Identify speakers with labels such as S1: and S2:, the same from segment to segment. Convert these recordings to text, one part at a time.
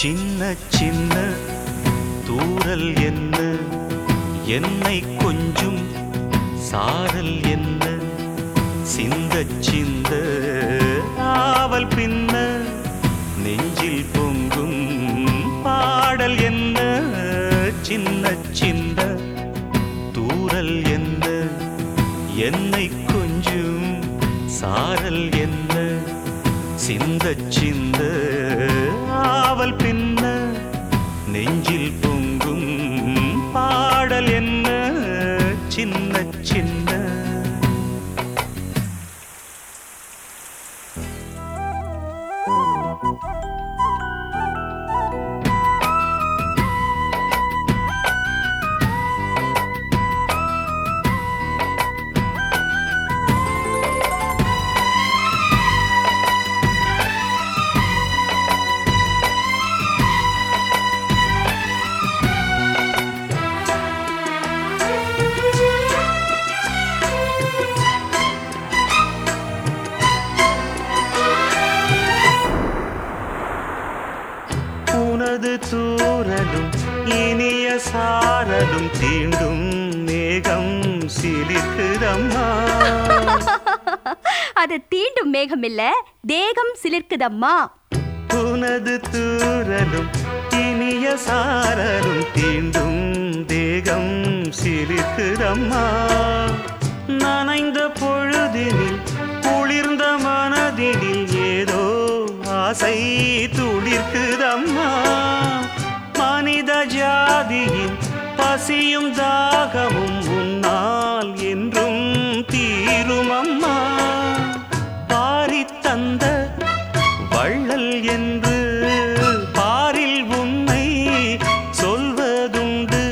S1: சின்ன சின்ன தூரல் என்ன? என்னை கொஞ்சும் சாரல் என்ன? சிந்த சிந்த ஆவல் பின்ன நெஞ்சில் பொங்கும் பாடல் என்ன? சின்ன சின்ன தூரல் என்ன? என்னை கொஞ்சும் சாரல் என்ன? சிந்த சிந்த உனது தூரலும் இனிய சாரலும் தீண்டும் மேகம் சிலிர்க்குதம்மா.
S2: அது தீண்டும் மேகம் இல்ல தேகம் சிலிர்க்குதம்மா.
S1: உனது தூரலும் இனிய சாரலும் தீண்டும் தேகம் சிலிர்க்குதம்மா. நனைந்த பொழுதினில் குளிர்ந்த மனதினில் ஏதோ ஆசை துளிர்க்குதம்மா. ஜாதியின் பசியும் தாகமும் உன்னால் என்றும் தீருமம்மா. பாரி தந்த வள்ளல் என்று பாரில் உண்மை சொல்வதுண்டு.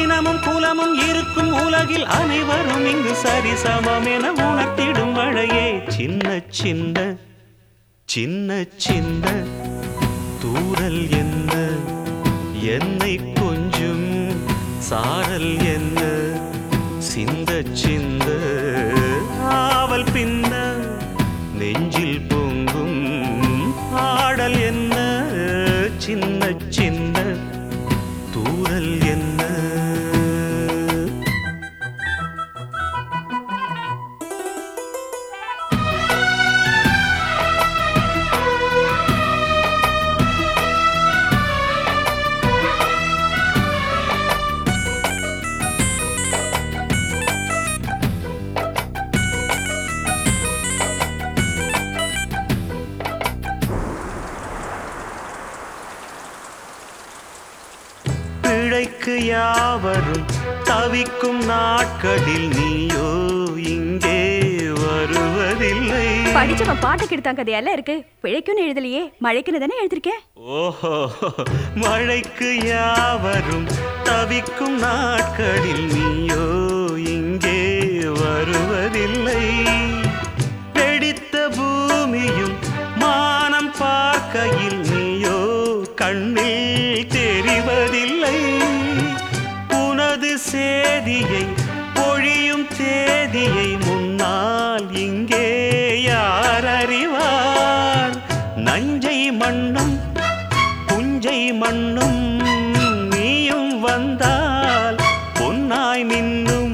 S1: இனமும் குலமும் இருக்கும் உலகில் அனைவரும் இங்கு சரிசமம் என உணர்த்திடும் மழையே. சின்ன சின்ன சின்ன சின்ன தூரல் என்ன? என்னை கொஞ்சும். சாரல் என்ன? சிந்த சிந்த. ஆவல் பின்ன நெஞ்சில் போ பிழைக்கு யாவரும் தவிக்கும் நாட்களில் நீயோ இங்கே வருவதில்லை.
S2: படிச்சவன் பாட்டு கெடுத்தான் கதையெல்லாம் இருக்கு. பிழைக்குன்னு எழுதலையே. மழைக்குன்னு தானே எழுதிருக்கேன்
S1: ஓஹோ மழைக்கு யாவரும் தவிக்கும் நாட்களில் நீயோ இங்கே வருவதில்லை. வெடித்த பூமியும் மானம் பார்க்கையில் சேதியை பொழியும் தேதியை முன்னால் இங்கே யார் அறிவார்? நஞ்சை மண்ணும் புஞ்சை மண்ணும் நீயும் வந்தால் பொன்னாய் மின்னும்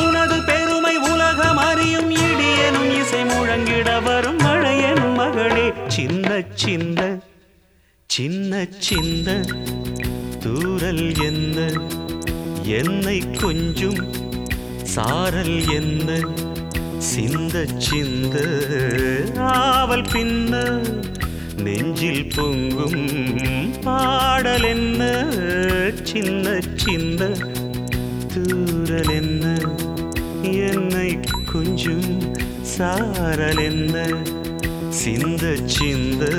S1: உனது பெருமை உலகம் அறியும் இடியனும் இசை முழங்கிட வரும் மழையனும் மகளே. சின்ன சின்ன சின்ன சின்ன தூரல் என்ன? என்னை கொஞ்சும். சாரல் என்ன? சிந்த சிந்த. ஆவல் பின்ன. நெஞ்சில் பொங்கும் பாடல் என்ன? சின்ன சின்ன. தூரல் என்ன? என்னை கொஞ்சும். சாரல் என்ன? சிந்த சிந்த.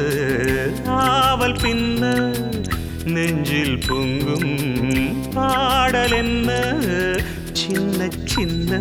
S1: ஆவல் பின்ன. நெஞ்சில் பொங்கும் பாடல் என்ன? சின்ன சின்ன